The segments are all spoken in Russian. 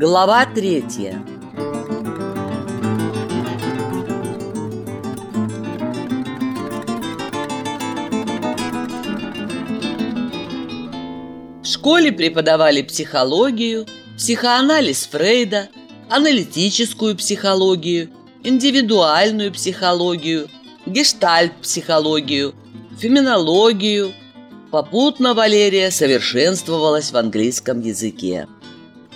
Глава третья В школе преподавали психологию, психоанализ Фрейда, аналитическую психологию, индивидуальную психологию, гештальт-психологию, феминологию. Попутно Валерия совершенствовалась в английском языке.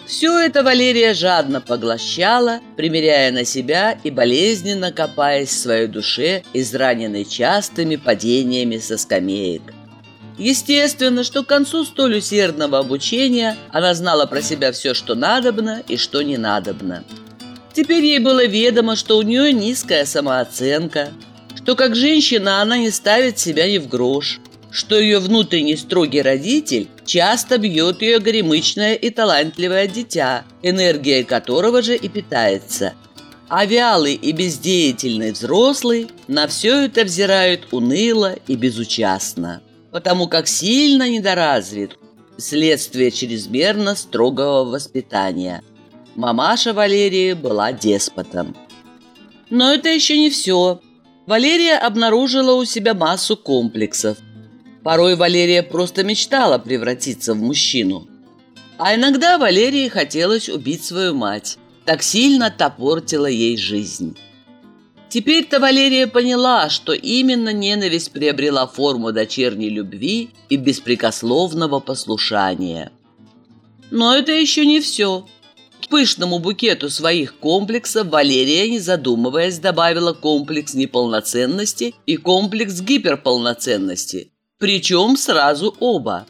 Все это Валерия жадно поглощала, примеряя на себя и болезненно копаясь в своей душе, израненной частыми падениями со скамеек. Естественно, что к концу столь усердного обучения она знала про себя все, что надобно и что не надобно. Теперь ей было ведомо, что у нее низкая самооценка, что как женщина она не ставит себя ни в грош, что ее внутренний строгий родитель часто бьет ее горемычное и талантливое дитя, энергией которого же и питается. А вялый и бездеятельный взрослый на все это взирают уныло и безучастно потому как сильно недоразвит следствие чрезмерно строгого воспитания. Мамаша Валерии была деспотом. Но это еще не все. Валерия обнаружила у себя массу комплексов. Порой Валерия просто мечтала превратиться в мужчину. А иногда Валерии хотелось убить свою мать. Так сильно топортила ей жизнь. Теперь-то Валерия поняла, что именно ненависть приобрела форму дочерней любви и беспрекословного послушания. Но это еще не все. К пышному букету своих комплексов Валерия, не задумываясь, добавила комплекс неполноценности и комплекс гиперполноценности, причем сразу оба.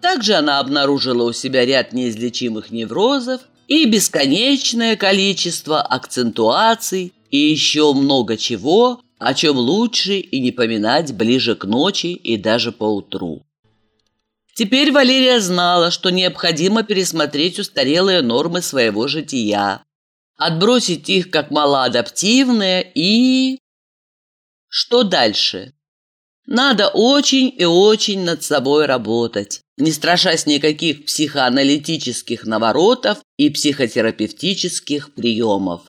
Также она обнаружила у себя ряд неизлечимых неврозов и бесконечное количество акцентуаций и еще много чего, о чем лучше и не поминать ближе к ночи и даже поутру. Теперь Валерия знала, что необходимо пересмотреть устарелые нормы своего жития, отбросить их как малоадаптивные и... Что дальше? Надо очень и очень над собой работать, не страшась никаких психоаналитических наворотов и психотерапевтических приемов.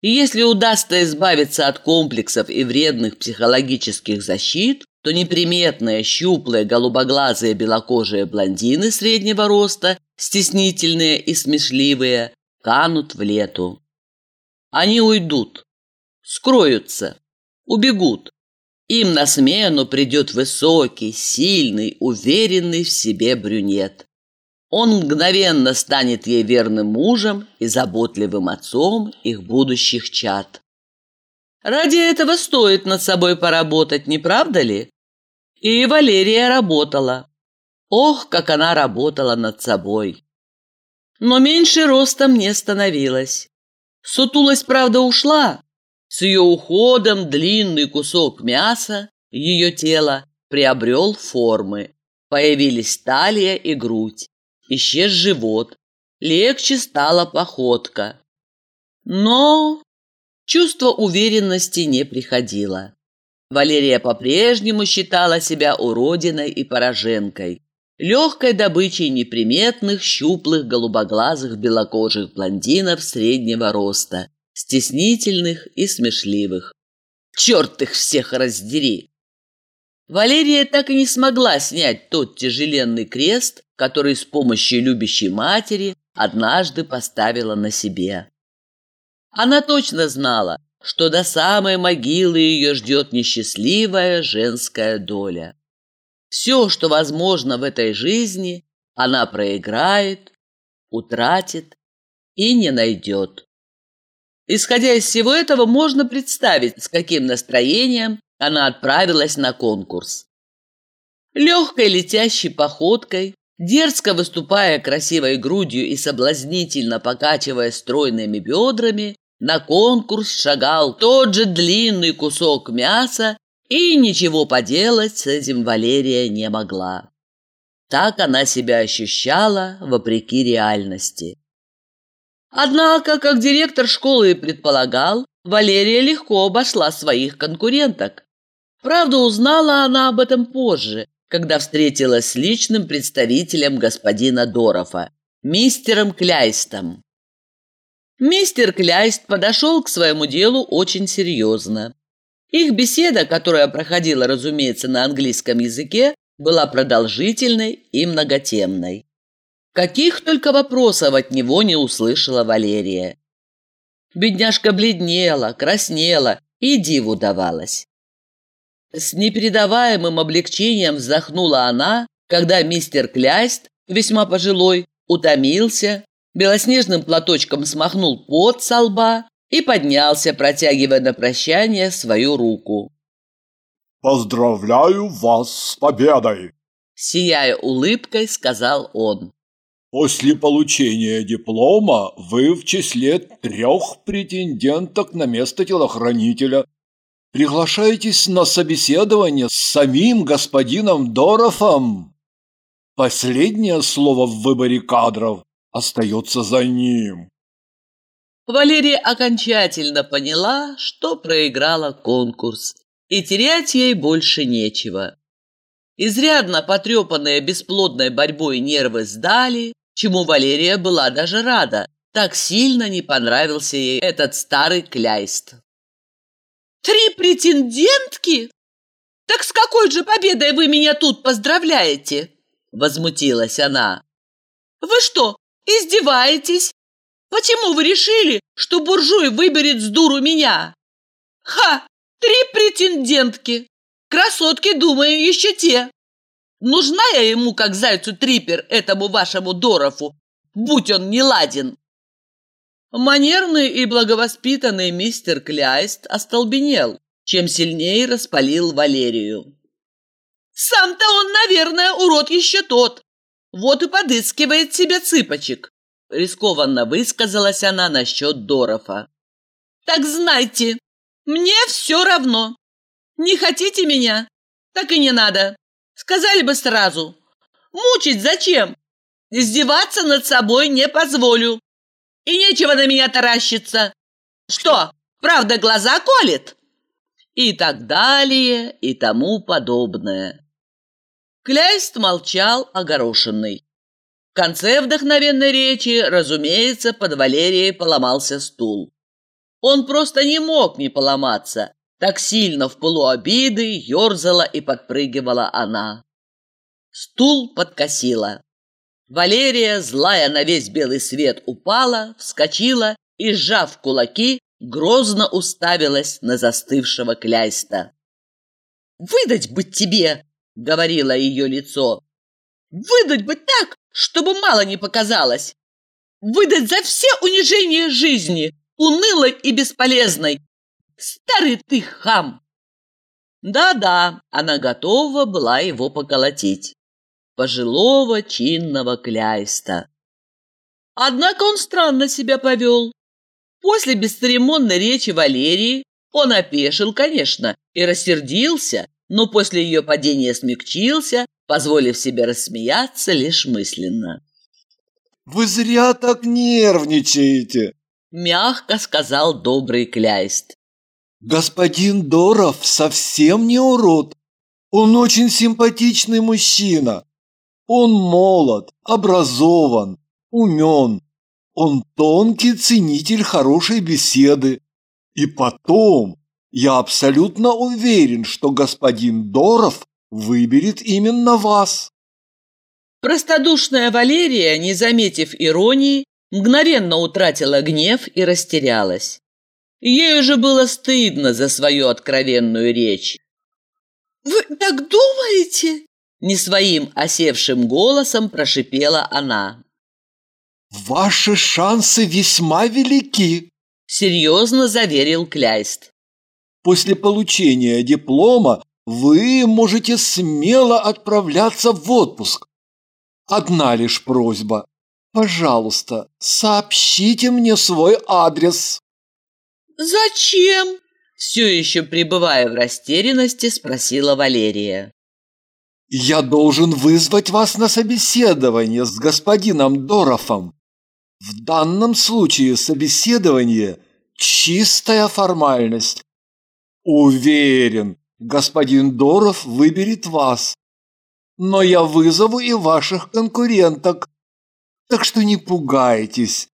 И если удастся избавиться от комплексов и вредных психологических защит, то неприметные, щуплые, голубоглазые, белокожие блондины среднего роста, стеснительные и смешливые, канут в лету. Они уйдут, скроются, убегут. Им на смену придет высокий, сильный, уверенный в себе брюнет. Он мгновенно станет ей верным мужем и заботливым отцом их будущих чад. Ради этого стоит над собой поработать, не правда ли? И Валерия работала. Ох, как она работала над собой. Но меньше ростом не становилась. Сутулость, правда, ушла. С ее уходом длинный кусок мяса, ее тело, приобрел формы. Появились талия и грудь исчез живот, легче стала походка. Но чувство уверенности не приходило. Валерия по-прежнему считала себя уродиной и пораженкой, легкой добычей неприметных, щуплых, голубоглазых, белокожих блондинов среднего роста, стеснительных и смешливых. Черт их всех раздери! Валерия так и не смогла снять тот тяжеленный крест, который с помощью любящей матери однажды поставила на себе. Она точно знала, что до самой могилы ее ждет несчастливая женская доля. Все, что возможно в этой жизни, она проиграет, утратит и не найдет. Исходя из всего этого, можно представить, с каким настроением она отправилась на конкурс. Легкой летящей походкой, дерзко выступая красивой грудью и соблазнительно покачивая стройными бедрами, на конкурс шагал тот же длинный кусок мяса, и ничего поделать с этим Валерия не могла. Так она себя ощущала вопреки реальности. Однако, как директор школы предполагал, Валерия легко обошла своих конкуренток. Правда, узнала она об этом позже, когда встретилась с личным представителем господина Дорова. мистером Кляйстом. Мистер Кляйст подошел к своему делу очень серьезно. Их беседа, которая проходила, разумеется, на английском языке, была продолжительной и многотемной. Каких только вопросов от него не услышала Валерия. Бедняжка бледнела, краснела и диву давалась. С непередаваемым облегчением вздохнула она, когда мистер Кляйст, весьма пожилой, утомился, белоснежным платочком смахнул пот со лба и поднялся, протягивая на прощание свою руку. «Поздравляю вас с победой!» Сияя улыбкой, сказал он. После получения диплома вы в числе трех претенденток на место телохранителя. Приглашаетесь на собеседование с самим господином Дорофом. Последнее слово в выборе кадров остается за ним. Валерия окончательно поняла, что проиграла конкурс, и терять ей больше нечего. Изрядно потрепанные бесплодной борьбой нервы сдали, чему Валерия была даже рада. Так сильно не понравился ей этот старый кляйст. «Три претендентки? Так с какой же победой вы меня тут поздравляете?» Возмутилась она. «Вы что, издеваетесь? Почему вы решили, что буржуй выберет с дуру меня? Ха! Три претендентки! Красотки, думаю, еще те!» Нужна я ему, как зайцу трипер, этому вашему Дорофу, будь он не ладен. Манерный и благовоспитанный мистер Кляйст остолбенел, чем сильнее распалил Валерию. Сам-то он, наверное, урод еще тот. Вот и подыскивает себе цыпочек. Рискованно высказалась она насчет Дорофа. Так знайте, мне все равно. Не хотите меня? Так и не надо. Сказали бы сразу. Мучить зачем? Издеваться над собой не позволю. И нечего на меня таращиться. Что, правда глаза колет? И так далее, и тому подобное. Кляйст молчал огорошенный. В конце вдохновенной речи, разумеется, под Валерией поломался стул. Он просто не мог не поломаться, так сильно в пылу обиды ерзала и подпрыгивала она. Стул подкосила. Валерия, злая на весь белый свет, упала, вскочила и, сжав кулаки, грозно уставилась на застывшего кляйста. «Выдать быть тебе!» — говорило ее лицо. «Выдать быть так, чтобы мало не показалось! Выдать за все унижения жизни, унылой и бесполезной, Старый ты хам!» Да-да, она готова была его поколотить. Пожилого чинного кляйста. Однако он странно себя повел. После бесцеремонной речи Валерии он опешил, конечно, и рассердился, но после ее падения смягчился, позволив себе рассмеяться лишь мысленно. «Вы зря так нервничаете», — мягко сказал добрый Кляйст. Господин Доров совсем не урод. Он очень симпатичный мужчина. Он молод, образован, умен. Он тонкий ценитель хорошей беседы. И потом, я абсолютно уверен, что господин Доров выберет именно вас. Простодушная Валерия, не заметив иронии, мгновенно утратила гнев и растерялась. Ей уже было стыдно за свою откровенную речь. «Вы так думаете?» Не своим осевшим голосом прошипела она. «Ваши шансы весьма велики», — серьезно заверил Кляйст. «После получения диплома вы можете смело отправляться в отпуск. Одна лишь просьба. Пожалуйста, сообщите мне свой адрес». «Зачем?» – все еще пребывая в растерянности, спросила Валерия. «Я должен вызвать вас на собеседование с господином Дорофом. В данном случае собеседование – чистая формальность. Уверен, господин Доров выберет вас. Но я вызову и ваших конкуренток». Так что не пугайтесь.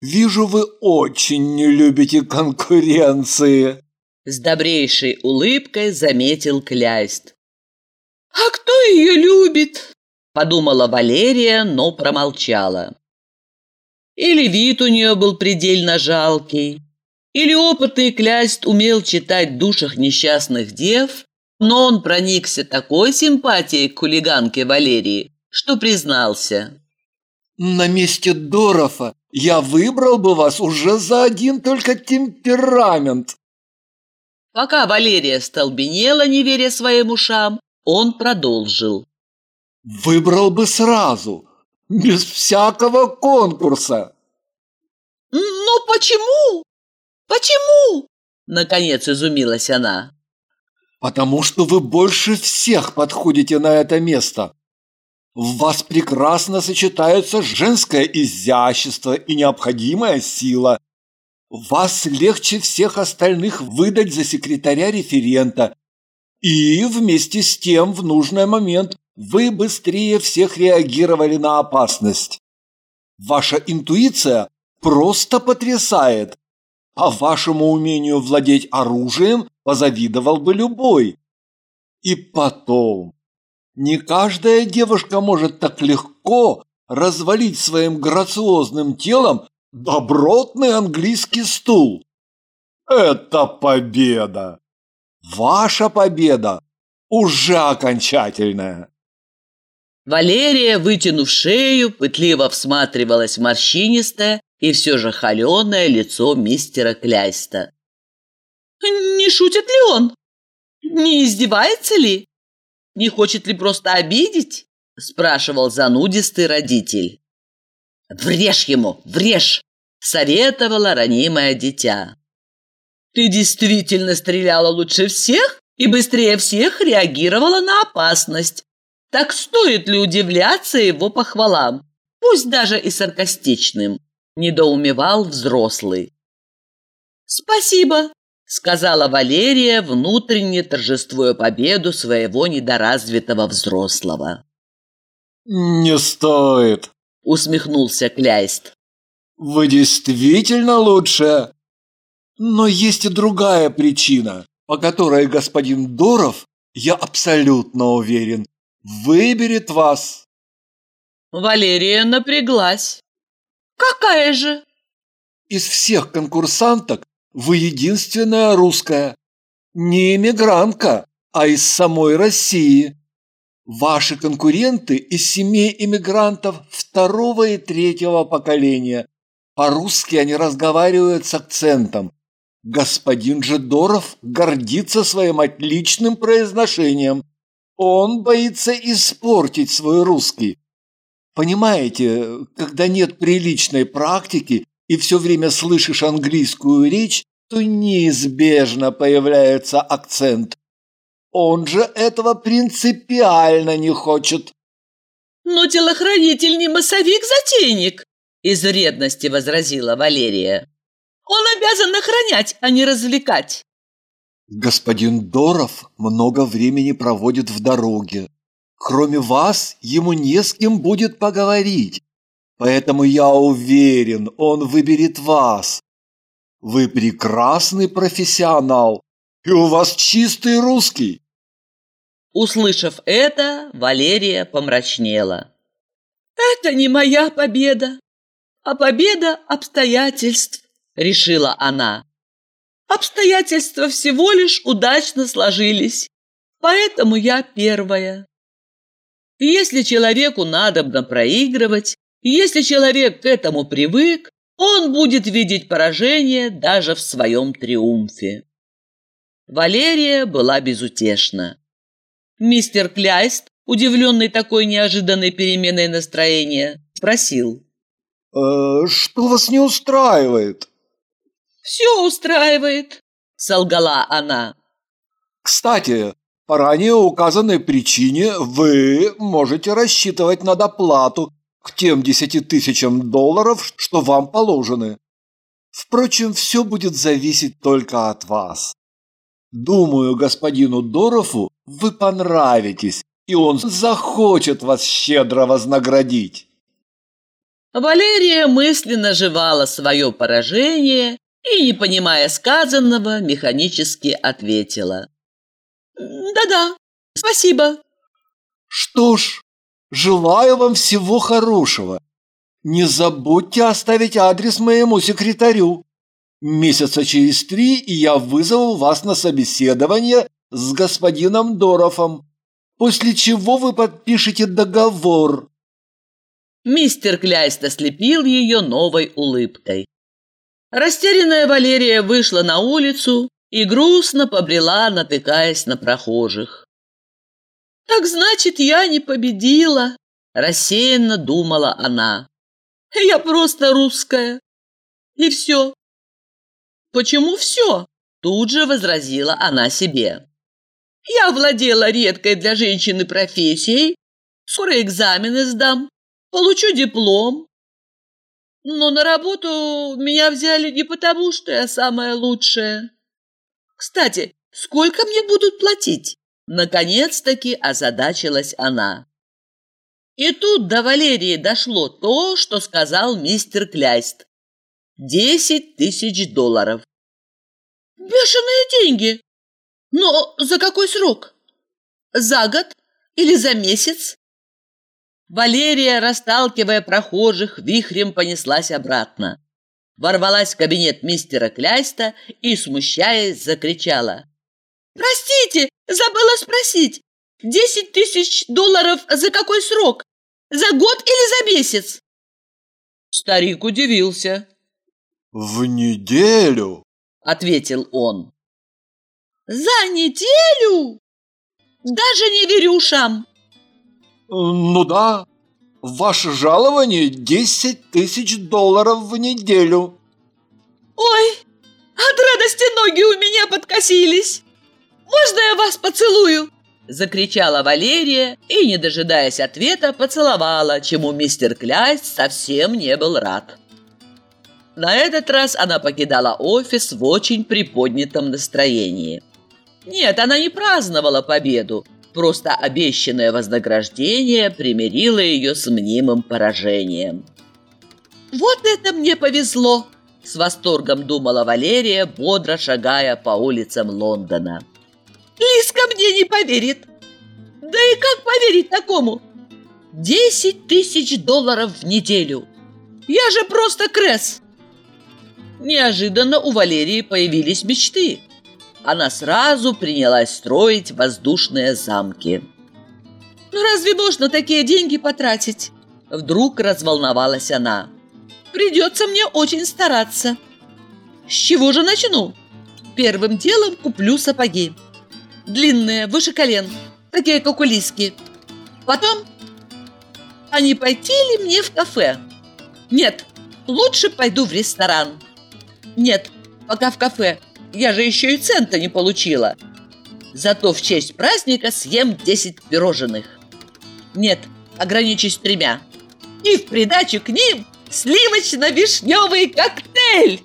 Вижу, вы очень не любите конкуренции. С добрейшей улыбкой заметил Кляйст. «А кто ее любит?» – подумала Валерия, но промолчала. Или вид у нее был предельно жалкий, или опытный Кляйст умел читать в душах несчастных дев, но он проникся такой симпатией к хулиганке Валерии, что признался. «На месте Дорофа я выбрал бы вас уже за один только темперамент. Пока Валерия столбенела, не веря своим ушам, он продолжил. Выбрал бы сразу, без всякого конкурса. «Ну почему? Почему?» Наконец изумилась она. «Потому что вы больше всех подходите на это место. В вас прекрасно сочетаются женское изящество и необходимая сила. Вас легче всех остальных выдать за секретаря референта. И вместе с тем в нужный момент вы быстрее всех реагировали на опасность. Ваша интуиция просто потрясает. А вашему умению владеть оружием позавидовал бы любой. И потом, не каждая девушка может так легко развалить своим грациозным телом добротный английский стул. Это победа! Ваша победа уже окончательная. Валерия, вытянув шею, пытливо всматривалась в морщинистое и все же холеное лицо мистера Кляйста. «Не шутит ли он? Не издевается ли?» Не хочет ли просто обидеть?» – спрашивал занудистый родитель. «Врежь ему, врежь!» – советовала ранимое дитя. «Ты действительно стреляла лучше всех и быстрее всех реагировала на опасность. Так стоит ли удивляться его похвалам, пусть даже и саркастичным?» – недоумевал взрослый. «Спасибо!» Сказала Валерия, внутренне торжествуя победу своего недоразвитого взрослого. «Не стоит», — усмехнулся Кляйст. «Вы действительно лучше. Но есть и другая причина, по которой господин Доров, я абсолютно уверен, выберет вас». Валерия напряглась. «Какая же?» Из всех конкурсанток вы единственная русская. Не эмигрантка, а из самой России. Ваши конкуренты из семей эмигрантов второго и третьего поколения. По-русски они разговаривают с акцентом. Господин Жедоров гордится своим отличным произношением. Он боится испортить свой русский. Понимаете, когда нет приличной практики, и все время слышишь английскую речь, то неизбежно появляется акцент. Он же этого принципиально не хочет. Но телохранитель не массовик-затейник, из вредности возразила Валерия. Он обязан охранять, а не развлекать. Господин Доров много времени проводит в дороге. Кроме вас, ему не с кем будет поговорить. Поэтому я уверен, он выберет вас. Вы прекрасный профессионал, и у вас чистый русский. Услышав это, Валерия помрачнела. «Это не моя победа, а победа обстоятельств», — решила она. «Обстоятельства всего лишь удачно сложились, поэтому я первая. Если человеку надобно проигрывать, если человек к этому привык, он будет видеть поражение даже в своем триумфе. Валерия была безутешна. Мистер Кляйст, удивленный такой неожиданной переменой настроения, спросил. «Э, «Что вас не устраивает?» «Все устраивает», — солгала она. «Кстати, по ранее указанной причине вы можете рассчитывать на доплату к тем десяти тысячам долларов, что вам положены. Впрочем, все будет зависеть только от вас. Думаю, господину Дорофу вы понравитесь, и он захочет вас щедро вознаградить. Валерия мысленно жевала свое поражение и, не понимая сказанного, механически ответила. «Да-да, спасибо». «Что ж, желаю вам всего хорошего. Не забудьте оставить адрес моему секретарю. Месяца через три я вызову вас на собеседование с господином Дорофом, после чего вы подпишете договор». Мистер Кляйст ослепил ее новой улыбкой. Растерянная Валерия вышла на улицу и грустно побрела, натыкаясь на прохожих. «Так значит, я не победила», – рассеянно думала она. «Я просто русская. И все». «Почему все?» – тут же возразила она себе. «Я владела редкой для женщины профессией, скоро экзамены сдам, получу диплом, но на работу меня взяли не потому, что я самая лучшая. Кстати, сколько мне будут платить? Наконец-таки озадачилась она. И тут до Валерии дошло то, что сказал мистер Кляйст. Десять тысяч долларов. Бешеные деньги! Но за какой срок? За год или за месяц? Валерия, расталкивая прохожих, вихрем понеслась обратно. Ворвалась в кабинет мистера Кляйста и, смущаясь, закричала. «Простите, забыла спросить. Десять тысяч долларов за какой срок? За год или за месяц?» Старик удивился. «В неделю», — ответил он. «За неделю? Даже не верю ушам. «Ну да, ваше жалование десять тысяч долларов в неделю». «Ой, от радости ноги у меня подкосились! Можно я вас поцелую?» Закричала Валерия и, не дожидаясь ответа, поцеловала, чему мистер Кляйс совсем не был рад. На этот раз она покидала офис в очень приподнятом настроении. Нет, она не праздновала победу, Просто обещанное вознаграждение примирило ее с мнимым поражением. «Вот это мне повезло!» – с восторгом думала Валерия, бодро шагая по улицам Лондона. «Лиска мне не поверит! Да и как поверить такому? Десять тысяч долларов в неделю! Я же просто крес!» Неожиданно у Валерии появились мечты – она сразу принялась строить воздушные замки. «Ну разве можно такие деньги потратить?» Вдруг разволновалась она. «Придется мне очень стараться. С чего же начну? Первым делом куплю сапоги. Длинные, выше колен, такие как у Лиски. Потом, а не пойти ли мне в кафе? Нет, лучше пойду в ресторан. Нет, пока в кафе я же еще и цента не получила. Зато в честь праздника съем 10 пирожных. Нет, ограничусь тремя. И в придачу к ним сливочно-вишневый коктейль.